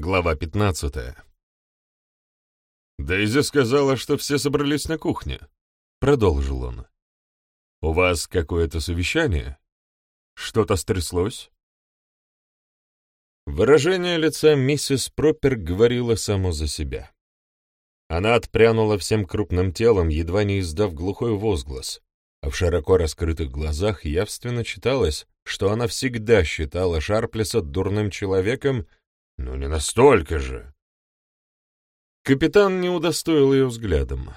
Глава 15 «Дейзи сказала, что все собрались на кухне», — продолжил он. «У вас какое-то совещание? Что-то стряслось?» Выражение лица миссис Пропер говорило само за себя. Она отпрянула всем крупным телом, едва не издав глухой возглас, а в широко раскрытых глазах явственно читалось, что она всегда считала Шарплеса дурным человеком ну, не настолько же. Капитан не удостоил ее взглядом.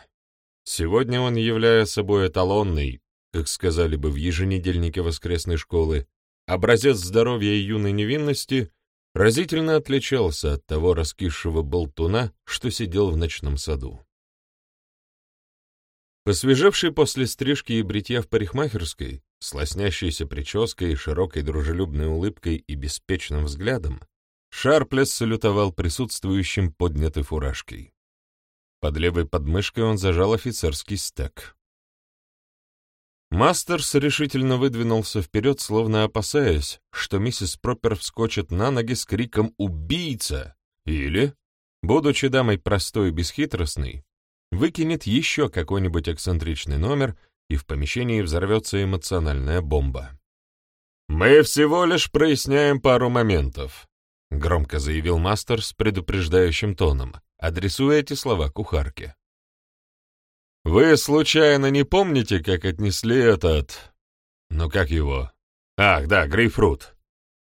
Сегодня он, являя собой эталонный, как сказали бы в еженедельнике воскресной школы, образец здоровья и юной невинности, разительно отличался от того раскисшего болтуна, что сидел в ночном саду. Посвежевший после стрижки и бритья в парикмахерской, с лоснящейся прической, широкой дружелюбной улыбкой и беспечным взглядом, Шарплес салютовал присутствующим поднятой фуражкой. Под левой подмышкой он зажал офицерский стек. Мастерс решительно выдвинулся вперед, словно опасаясь, что миссис Пропер вскочит на ноги с криком «Убийца!» или, будучи дамой простой и бесхитростной, выкинет еще какой-нибудь эксцентричный номер, и в помещении взорвется эмоциональная бомба. «Мы всего лишь проясняем пару моментов», — громко заявил мастер с предупреждающим тоном, адресуя эти слова кухарке. «Вы, случайно, не помните, как отнесли этот... Ну, как его? Ах, да, грейпфрут.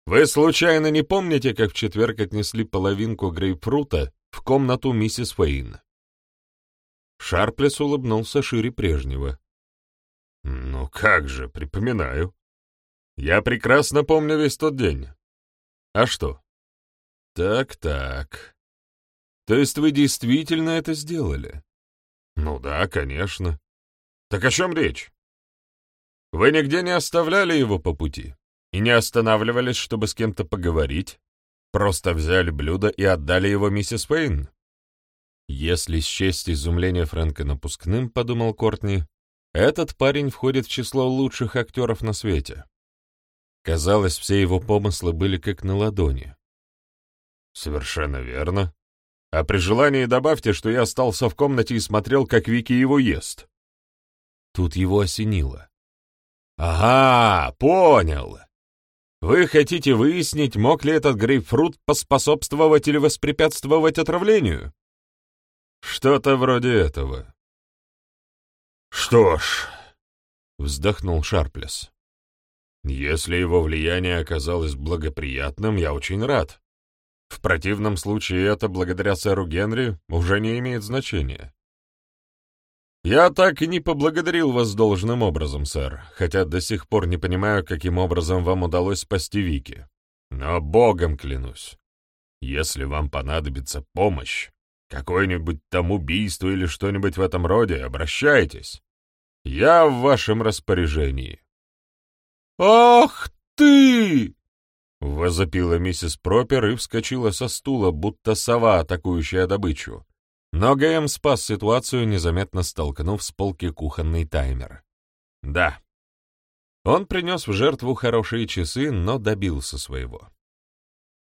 Вы, случайно, не помните, как в четверг отнесли половинку грейпфрута в комнату миссис Фейн?» Шарплес улыбнулся шире прежнего. «Ну как же, припоминаю. Я прекрасно помню весь тот день. А что, «Так-так. То есть вы действительно это сделали?» «Ну да, конечно. Так о чем речь? Вы нигде не оставляли его по пути и не останавливались, чтобы с кем-то поговорить? Просто взяли блюдо и отдали его миссис Пейн?» «Если счесть изумление Фрэнка напускным, — подумал Кортни, — этот парень входит в число лучших актеров на свете. Казалось, все его помыслы были как на ладони. «Совершенно верно. А при желании добавьте, что я остался в комнате и смотрел, как Вики его ест». Тут его осенило. «Ага, понял. Вы хотите выяснить, мог ли этот грейпфрут поспособствовать или воспрепятствовать отравлению?» «Что-то вроде этого». «Что ж», — вздохнул Шарплес, — «если его влияние оказалось благоприятным, я очень рад. В противном случае это, благодаря сэру Генри, уже не имеет значения. Я так и не поблагодарил вас должным образом, сэр, хотя до сих пор не понимаю, каким образом вам удалось спасти Вики. Но богом клянусь, если вам понадобится помощь, какое-нибудь там убийство или что-нибудь в этом роде, обращайтесь. Я в вашем распоряжении. «Ах ты!» Возопила миссис Пропер и вскочила со стула, будто сова, атакующая добычу. Но ГМ спас ситуацию, незаметно столкнув с полки кухонный таймер. Да. Он принес в жертву хорошие часы, но добился своего.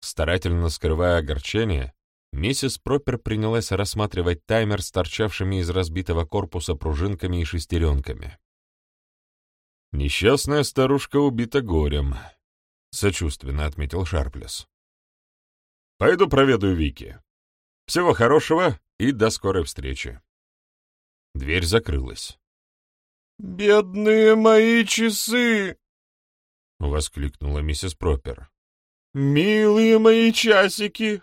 Старательно скрывая огорчение, миссис Пропер принялась рассматривать таймер с торчавшими из разбитого корпуса пружинками и шестеренками. Несчастная старушка убита горем. — сочувственно отметил Шарплес. «Пойду проведу Вики. Всего хорошего и до скорой встречи». Дверь закрылась. «Бедные мои часы!» — воскликнула миссис Пропер. «Милые мои часики!»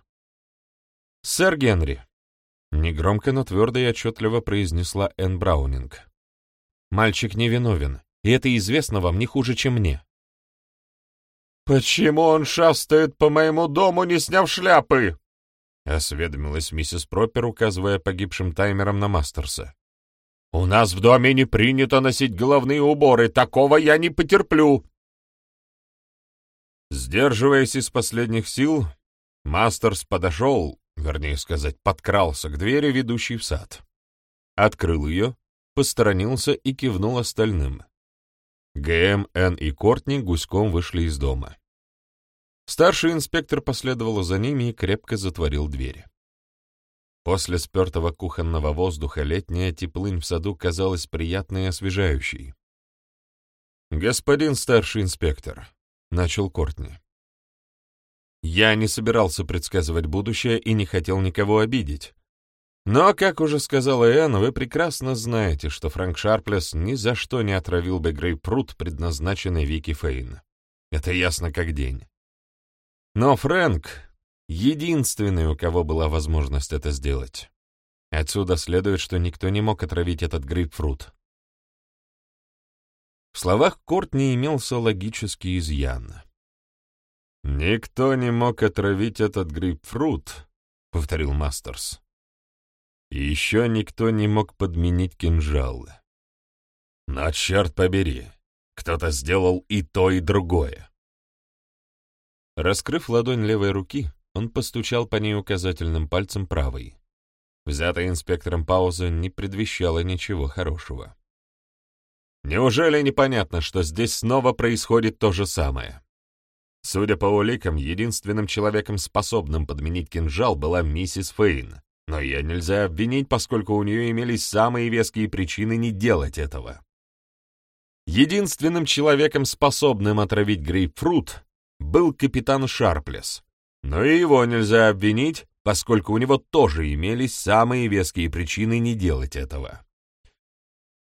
«Сэр Генри!» — негромко, но твердо и отчетливо произнесла Энн Браунинг. «Мальчик невиновен, и это известно вам не хуже, чем мне. «Почему он шастает по моему дому, не сняв шляпы?» — осведомилась миссис Пропер, указывая погибшим таймером на Мастерса. «У нас в доме не принято носить головные уборы, такого я не потерплю!» Сдерживаясь из последних сил, Мастерс подошел, вернее сказать, подкрался к двери, ведущей в сад. Открыл ее, посторонился и кивнул остальным. ГМ, Н и Кортни гуськом вышли из дома. Старший инспектор последовал за ними и крепко затворил двери. После спертого кухонного воздуха летняя теплынь в саду казалась приятной и освежающей. «Господин старший инспектор», — начал Кортни, — «я не собирался предсказывать будущее и не хотел никого обидеть. Но, как уже сказала Энн, вы прекрасно знаете, что Фрэнк Шарплес ни за что не отравил бы грейпфрут, предназначенный Вики Фейн. Это ясно как день. Но Фрэнк — единственный, у кого была возможность это сделать. Отсюда следует, что никто не мог отравить этот грейпфрут. В словах Кортни имелся логический изъян. «Никто не мог отравить этот грейпфрут», — повторил Мастерс. «И еще никто не мог подменить кинжал. Но, черт побери, кто-то сделал и то, и другое». Раскрыв ладонь левой руки, он постучал по ней указательным пальцем правой. Взятая инспектором пауза не предвещала ничего хорошего. Неужели непонятно, что здесь снова происходит то же самое? Судя по уликам, единственным человеком, способным подменить кинжал, была миссис Фейн, но ее нельзя обвинить, поскольку у нее имелись самые веские причины не делать этого. Единственным человеком, способным отравить грейпфрут, был капитан Шарплес, но и его нельзя обвинить, поскольку у него тоже имелись самые веские причины не делать этого.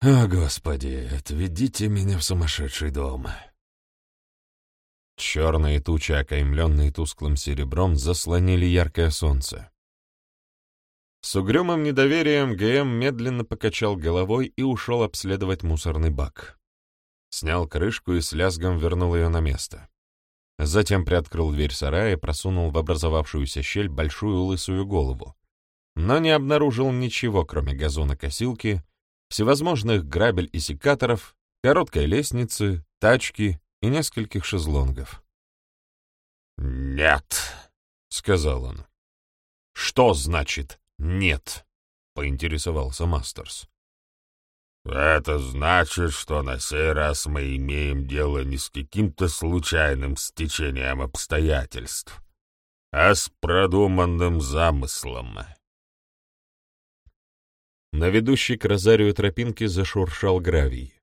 «О, Господи, отведите меня в сумасшедший дом!» Черные тучи, окаймленные тусклым серебром, заслонили яркое солнце. С угрюмым недоверием ГМ медленно покачал головой и ушел обследовать мусорный бак. Снял крышку и с лязгом вернул ее на место. Затем приоткрыл дверь сарая и просунул в образовавшуюся щель большую лысую голову, но не обнаружил ничего, кроме газонокосилки всевозможных грабель и секаторов, короткой лестницы, тачки и нескольких шезлонгов. «Нет», — сказал он. «Что значит «нет»?» — поинтересовался Мастерс. «Это значит, что на сей раз мы имеем дело не с каким-то случайным стечением обстоятельств, а с продуманным замыслом. На ведущей к розарию тропинке зашуршал гравий.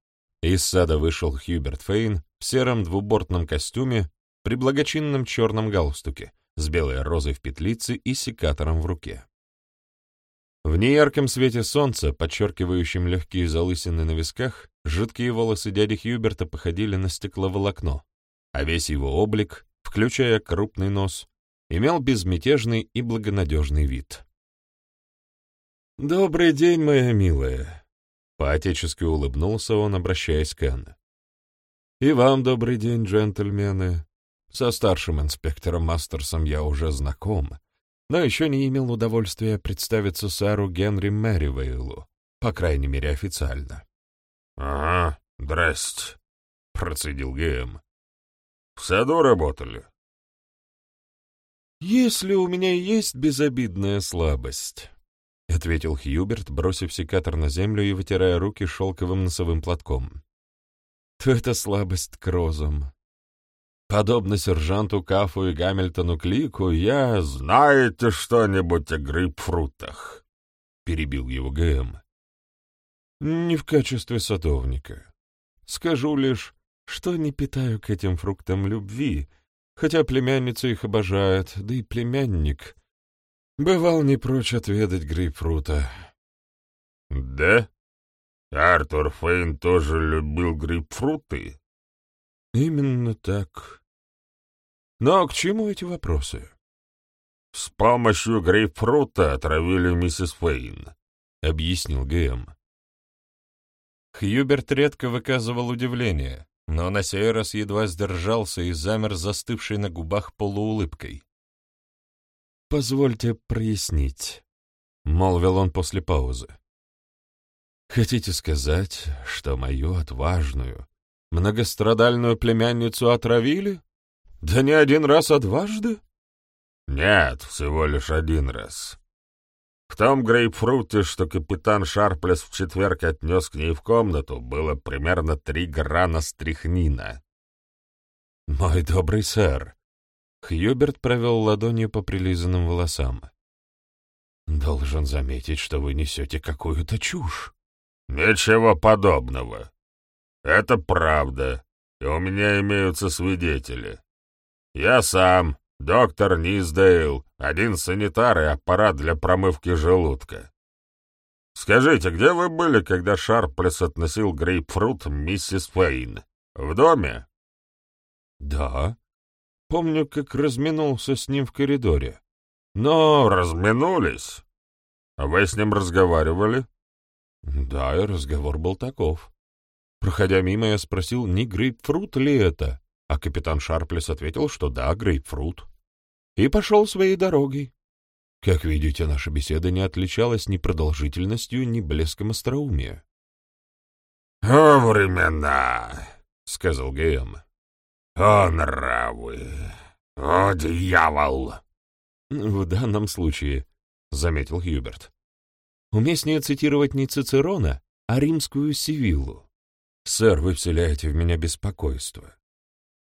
Из сада вышел Хьюберт Фейн в сером двубортном костюме при благочинном черном галстуке с белой розой в петлице и секатором в руке. В неярком свете солнца, подчеркивающем легкие залысины на висках, жидкие волосы дяди Хьюберта походили на стекловолокно, а весь его облик, включая крупный нос, имел безмятежный и благонадежный вид. «Добрый день, моя милая!» По-отечески улыбнулся он, обращаясь к Энн. «И вам добрый день, джентльмены. Со старшим инспектором Мастерсом я уже знаком, но еще не имел удовольствия представиться сэру Генри Мэривейлу, по крайней мере, официально». «Ага, здрасте», — процедил ГМ. «В саду работали?» «Если у меня есть безобидная слабость...» — ответил Хьюберт, бросив секатор на землю и вытирая руки шелковым носовым платком. «То это слабость к розам. Подобно сержанту Кафу и Гамильтону Клику, я... «Знаете что-нибудь о грейпфрутах?» — перебил его ГМ. «Не в качестве садовника. Скажу лишь, что не питаю к этим фруктам любви, хотя племянница их обожает, да и племянник...» Бывал не прочь отведать грейпфрута. Да? Артур Фейн тоже любил грейпфруты? Именно так. Но к чему эти вопросы? С помощью грейпфрута отравили миссис Фейн, объяснил ГМ. Хьюберт редко выказывал удивление, но на сей раз едва сдержался и замер застывшей на губах полуулыбкой. «Позвольте прояснить», — молвил он после паузы. «Хотите сказать, что мою отважную, многострадальную племянницу отравили? Да не один раз, а дважды?» «Нет, всего лишь один раз. В том грейпфруте, что капитан Шарплес в четверг отнес к ней в комнату, было примерно три грана стрихнина». «Мой добрый сэр, Хьюберт провел ладонью по прилизанным волосам. «Должен заметить, что вы несете какую-то чушь». «Ничего подобного. Это правда, и у меня имеются свидетели. Я сам, доктор Низдейл, один санитар и аппарат для промывки желудка. Скажите, где вы были, когда Шарплес относил грейпфрут миссис Фейн? В доме?» «Да. Помню, как разминулся с ним в коридоре. Но разминулись. Вы с ним разговаривали? Да, и разговор был таков. Проходя мимо, я спросил, не грейпфрут ли это, а капитан Шарплес ответил, что да, грейпфрут. И пошел своей дорогой. Как видите, наша беседа не отличалась ни продолжительностью, ни блеском остроумия. — О, времена! — сказал Гэм. — О, нравы! О, дьявол! В данном случае, — заметил Хьюберт, — уместнее цитировать не Цицерона, а римскую Сивиллу. Сэр, вы вселяете в меня беспокойство.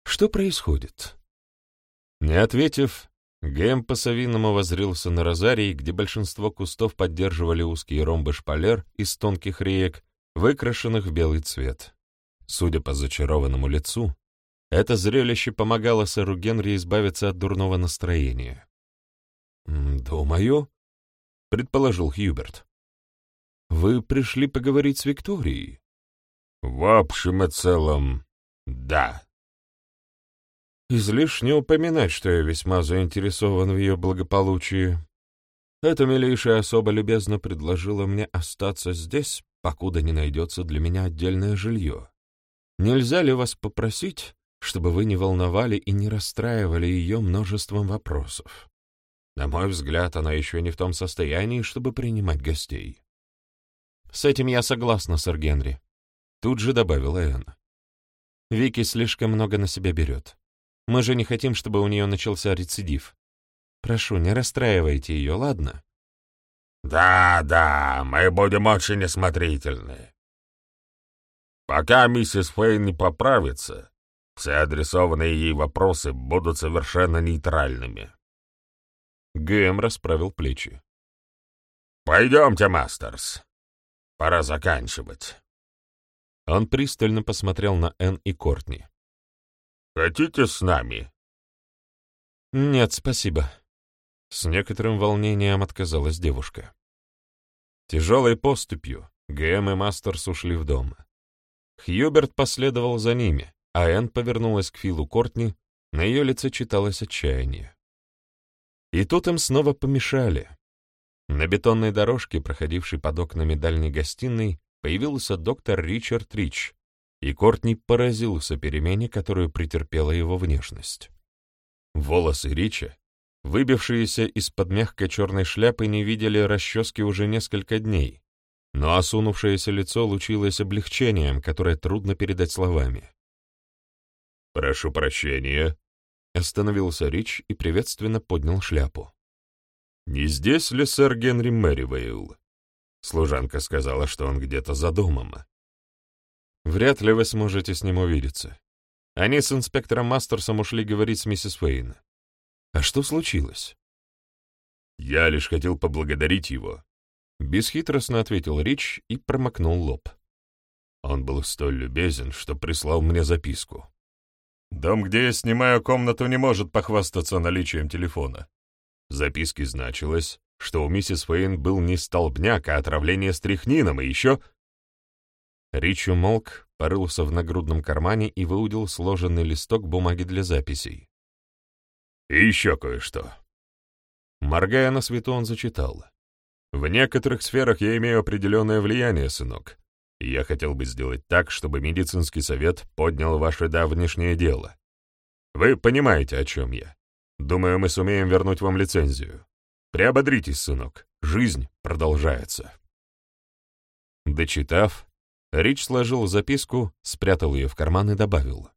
Что происходит? Не ответив, Гэм по-совиному возрился на розарий, где большинство кустов поддерживали узкие ромбы шпалер из тонких реек, выкрашенных в белый цвет. Судя по зачарованному лицу, это зрелище помогало сэру Генри избавиться от дурного настроения. «Думаю», — предположил Хьюберт. «Вы пришли поговорить с Викторией?» «В общем и целом, да». «Излишне упоминать, что я весьма заинтересован в ее благополучии. Эта милейшая особа любезно предложила мне остаться здесь, покуда не найдется для меня отдельное жилье. Нельзя ли вас попросить, чтобы вы не волновали и не расстраивали ее множеством вопросов?» На мой взгляд, она еще не в том состоянии, чтобы принимать гостей. С этим я согласна, сэр Генри. Тут же добавила Энн. Вики слишком много на себя берет. Мы же не хотим, чтобы у нее начался рецидив. Прошу, не расстраивайте ее, ладно? Да, да, мы будем очень осмотрительны. Пока миссис Фейн не поправится, все адресованные ей вопросы будут совершенно нейтральными. Гэм расправил плечи. «Пойдемте, Мастерс. Пора заканчивать». Он пристально посмотрел на Энн и Кортни. «Хотите с нами?» «Нет, спасибо». С некоторым волнением отказалась девушка. Тяжелой поступью Гэм и Мастерс ушли в дом. Хьюберт последовал за ними, а Энн повернулась к Филу Кортни, на ее лице читалось отчаяние. И тут им снова помешали. На бетонной дорожке, проходившей под окнами дальней гостиной, появился доктор Ричард Рич, и Кортни поразился перемене, которую претерпела его внешность. Волосы Рича, выбившиеся из-под мягкой черной шляпы, не видели расчески уже несколько дней, но осунувшееся лицо лучилось облегчением, которое трудно передать словами. «Прошу прощения», Остановился Рич и приветственно поднял шляпу. «Не здесь ли сэр Генри Мэривейл?» Служанка сказала, что он где-то за домом. «Вряд ли вы сможете с ним увидеться. Они с инспектором Мастерсом ушли говорить с миссис Фейн. А что случилось?» «Я лишь хотел поблагодарить его», — бесхитростно ответил Рич и промокнул лоб. Он был столь любезен, что прислал мне записку. Дом, где я снимаю комнату, не может похвастаться наличием телефона. В записке значилось, что у миссис Фейн был не столбняк, а отравление стрихнином, и еще... Рич умолк, порылся в нагрудном кармане и выудил сложенный листок бумаги для записей. «И еще кое-что». Моргая на свету, он зачитал. «В некоторых сферах я имею определенное влияние, сынок я хотел бы сделать так, чтобы медицинский совет поднял ваше давнешнее дело. Вы понимаете, о чем я. Думаю, мы сумеем вернуть вам лицензию. Приободритесь, сынок, жизнь продолжается. Дочитав, Рич сложил записку, спрятал ее в карман и добавил.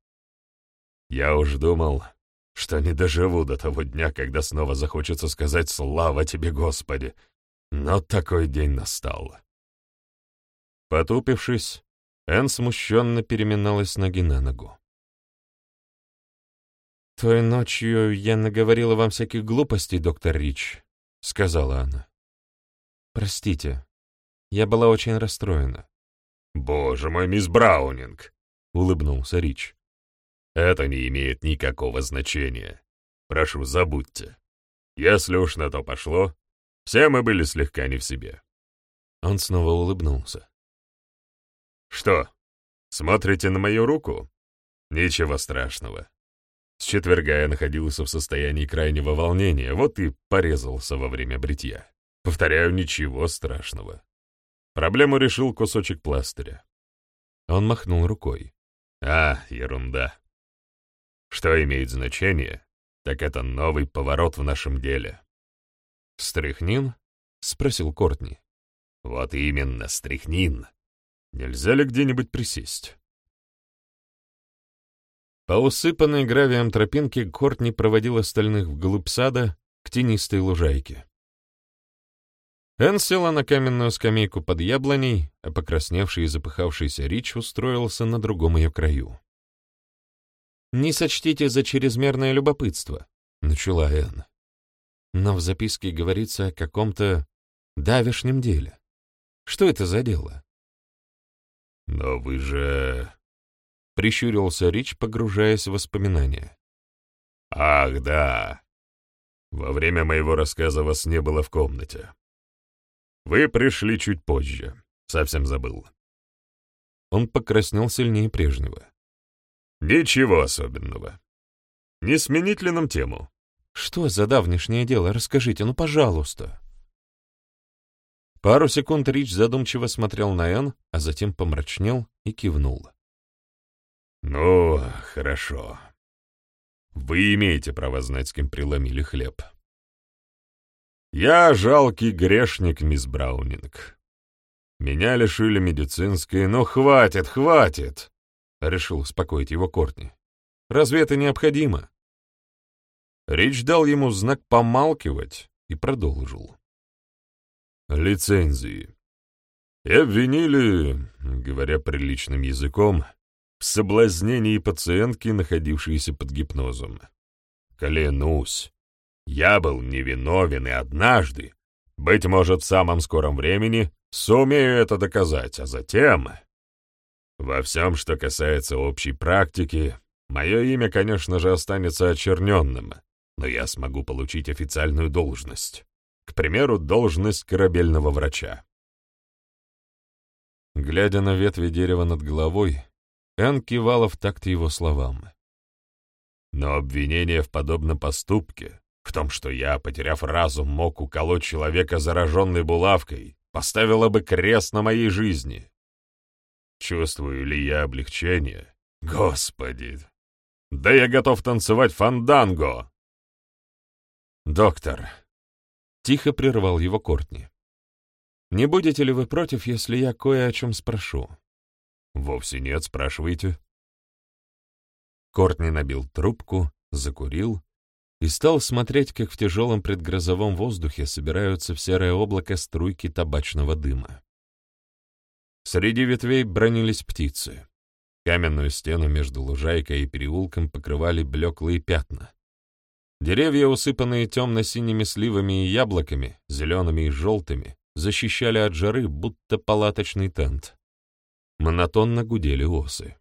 «Я уж думал, что не доживу до того дня, когда снова захочется сказать «Слава тебе, Господи!» Но такой день настал. Потупившись, Энн смущенно переминалась ноги на ногу. «Той ночью я наговорила вам всяких глупостей, доктор Рич», — сказала она. «Простите, я была очень расстроена». «Боже мой, мисс Браунинг!» — улыбнулся Рич. «Это не имеет никакого значения. Прошу, забудьте. Если уж на то пошло, все мы были слегка не в себе». Он снова улыбнулся. «Что, смотрите на мою руку? Ничего страшного. С четверга я находился в состоянии крайнего волнения, вот и порезался во время бритья. Повторяю, ничего страшного. Проблему решил кусочек пластыря. Он махнул рукой. А, ерунда. Что имеет значение, так это новый поворот в нашем деле. «Стряхнин?» — спросил Кортни. «Вот именно, стряхнин. Нельзя ли где-нибудь присесть?» По усыпанной гравием тропинке Кортни проводил остальных вглубь сада к тенистой лужайке. Энн села на каменную скамейку под яблоней, а покрасневший и запыхавшийся Рич устроился на другом ее краю. «Не сочтите за чрезмерное любопытство», — начала Энн. «Но в записке говорится о каком-то давешнем деле. Что это за дело?» «Но вы же...» — прищурился Рич, погружаясь в воспоминания. «Ах, да. Во время моего рассказа вас не было в комнате. Вы пришли чуть позже. Совсем забыл». Он покраснел сильнее прежнего. «Ничего особенного. Не сменить ли нам тему?» «Что за давнешнее дело? Расскажите, ну, пожалуйста». Пару секунд Рич задумчиво смотрел на Энн, а затем помрачнел и кивнул. «Ну, хорошо. Вы имеете право знать, с кем преломили хлеб. Я жалкий грешник, мисс Браунинг. Меня лишили медицинской, но хватит, хватит!» — решил успокоить его Кортни. «Разве это необходимо?» Рич дал ему знак помалкивать и продолжил. «Лицензии. И обвинили, говоря приличным языком, в соблазнении пациентки, находившейся под гипнозом. Клянусь, я был невиновен и однажды, быть может, в самом скором времени, сумею это доказать, а затем... Во всем, что касается общей практики, мое имя, конечно же, останется очерненным, но я смогу получить официальную должность. К примеру, должность корабельного врача. Глядя на ветви дерева над головой, Энн кивала в такт его словам. Но обвинение в подобном поступке, в том, что я, потеряв разум, мог уколоть человека, зараженной булавкой, поставило бы крест на моей жизни. Чувствую ли я облегчение? Господи! Да я готов танцевать фанданго! Доктор, тихо прервал его Кортни. Не будете ли вы против, если я кое о чем спрошу? «Вовсе нет, спрашивайте». Кортни набил трубку, закурил и стал смотреть, как в тяжелом предгрозовом воздухе собираются в серое облако струйки табачного дыма. Среди ветвей бронились птицы. Каменную стену между лужайкой и переулком покрывали блеклые пятна. Деревья, усыпанные темно-синими сливами и яблоками, зелеными и желтыми, защищали от жары, будто палаточный тент. Монотонно гудели осы.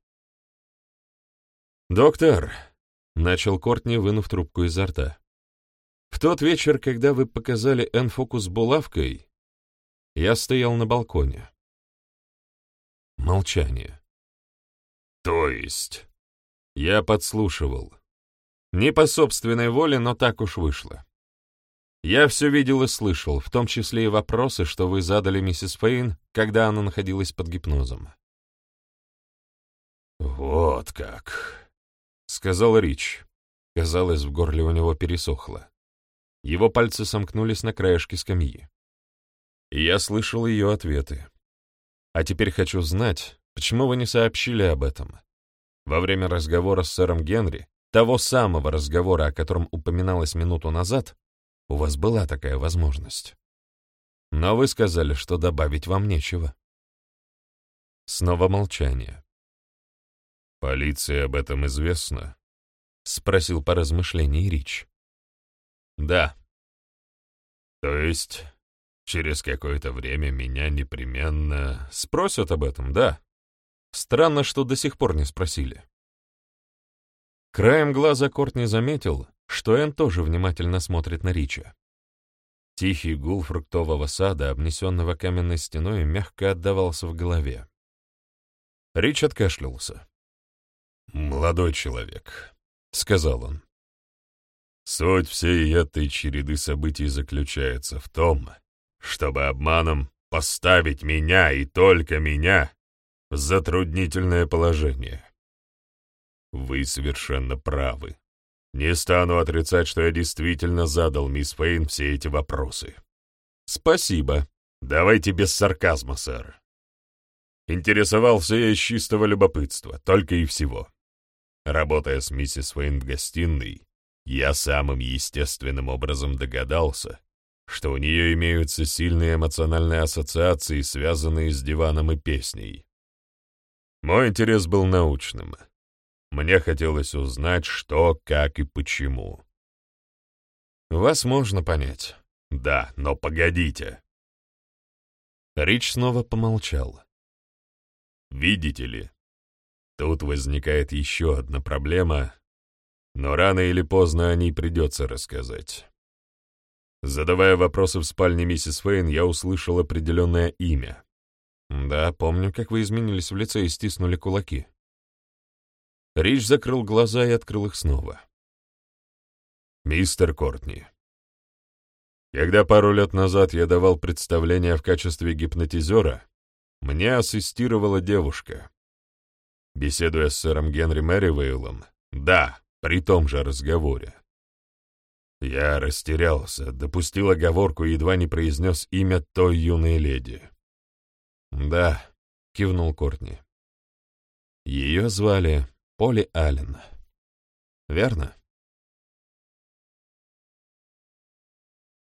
«Доктор», — начал Кортни, вынув трубку изо рта, — «в тот вечер, когда вы показали энфокус булавкой, я стоял на балконе». Молчание. «То есть?» Я подслушивал. Не по собственной воле, но так уж вышло. Я все видел и слышал, в том числе и вопросы, что вы задали миссис Фейн, когда она находилась под гипнозом. «Вот как», — сказал Рич. Казалось, в горле у него пересохло. Его пальцы сомкнулись на краешке скамьи. Я слышал ее ответы. А теперь хочу знать, почему вы не сообщили об этом? Во время разговора с сэром Генри, того самого разговора, о котором упоминалось минуту назад, у вас была такая возможность. Но вы сказали, что добавить вам нечего. Снова молчание. Полиции об этом известно? — спросил по размышлении Рич. «Да». «То есть через какое-то время меня непременно спросят об этом, да? Странно, что до сих пор не спросили». Краем глаза Кортни заметил, что Энн тоже внимательно смотрит на Рича. Тихий гул фруктового сада, обнесенного каменной стеной, мягко отдавался в голове. Рич откашлялся. «Молодой человек», — сказал он. «Суть всей этой череды событий заключается в том, чтобы обманом поставить меня и только меня в затруднительное положение. Вы совершенно правы. Не стану отрицать, что я действительно задал мисс Фейн все эти вопросы. Спасибо. Давайте без сарказма, сэр. Интересовался я из чистого любопытства, только и всего. Работая с миссис Фейн в гостиной, я самым естественным образом догадался, что у нее имеются сильные эмоциональные ассоциации, связанные с диваном и песней. Мой интерес был научным — мне хотелось узнать, что, как и почему. Вас можно понять. Да, но погодите. Рич снова помолчал. Видите ли, тут возникает еще одна проблема, но рано или поздно о ней придется рассказать. Задавая вопросы в спальне миссис Фейн, я услышал определенное имя. Да, помню, как вы изменились в лице и стиснули кулаки. Рич закрыл глаза и открыл их снова. «Мистер Кортни, когда пару лет назад я давал представление в качестве гипнотизера, мне ассистировала девушка. Беседуя с сэром Генри Мэривейлом, да, при том же разговоре. Я растерялся, допустил оговорку и едва не произнес имя той юной леди. «Да», — кивнул Кортни. Ее звали Поли Аллен. Верно?